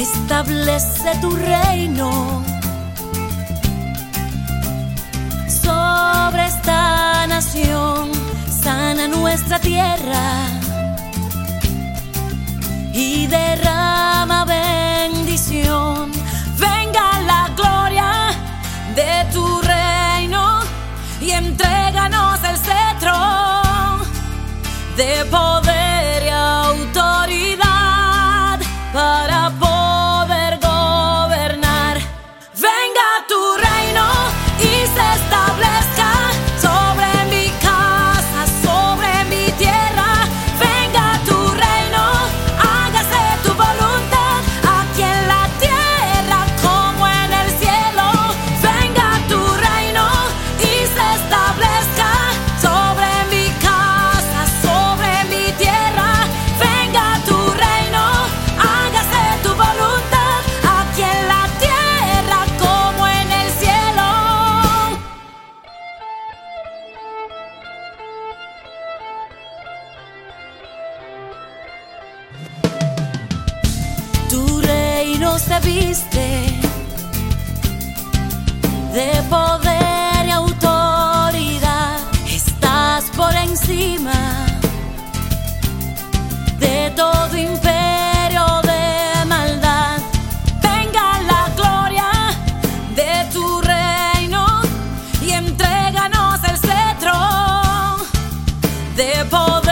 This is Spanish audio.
establece tu reino sobre esta nación, sana nuestra tierra y derrama bendición. Venga la gloria de tu reino y entréganos el cetro de poder. Dios te viste de poder y autoridad. Estás por encima de todo imperio de maldad. Venga la gloria de tu reino y entréganos el cetro de poder.